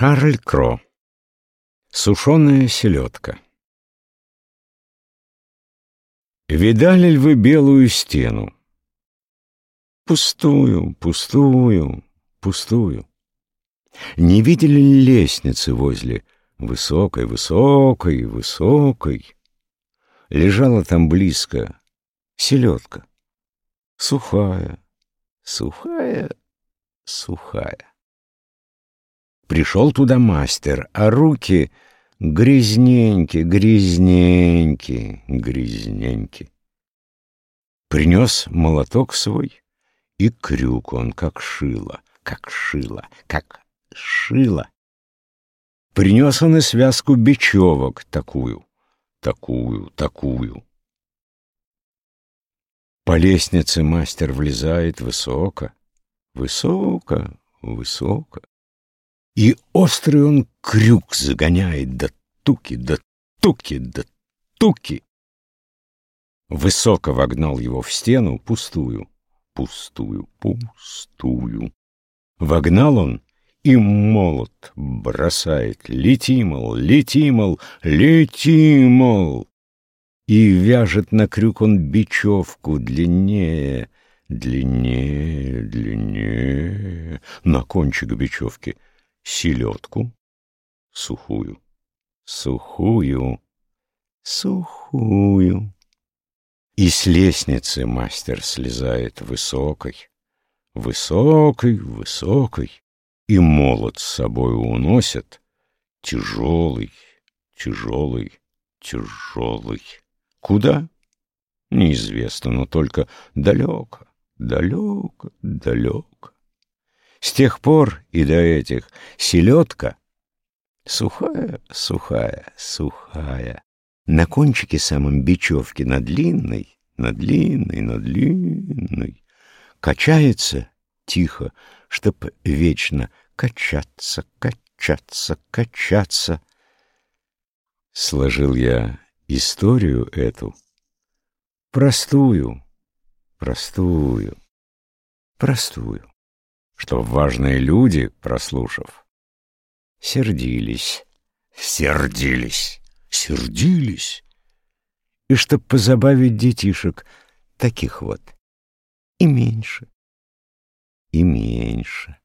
Шарль Кро. Сушеная селедка. Видали ли вы белую стену? Пустую, пустую, пустую. Не видели ли лестницы возле высокой, высокой, высокой? Лежала там близко селедка. Сухая, сухая, сухая. Пришел туда мастер, а руки грязненьки, грязненьки, грязненьки. Принес молоток свой и крюк он, как шило, как шило, как шило. Принес он и связку бечевок такую, такую, такую. По лестнице мастер влезает высоко, высоко, высоко. И острый он крюк загоняет до туки, до туки, до туки. Высоко вогнал его в стену, пустую, пустую, пустую. Вогнал он и молот бросает. Лети, мол, лети, мол, лети, мол. И вяжет на крюк он бечевку длиннее, длиннее, длиннее, на кончик бечевки — селедку, сухую, сухую, сухую. И с лестницы мастер слезает высокой, высокой, высокой, и молот с собой уносят, тяжелый, тяжелый, тяжелый. Куда? Неизвестно, но только далеко, далеко, далеко. С тех пор и до этих селедка сухая, сухая, сухая. На кончике самом бечевки на длинной, на длинной, на длинной. Качается тихо, чтоб вечно качаться, качаться, качаться. Сложил я историю эту, простую, простую, простую что важные люди, прослушав, сердились, сердились, сердились, и чтоб позабавить детишек, таких вот, и меньше, и меньше.